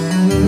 Mm-hmm.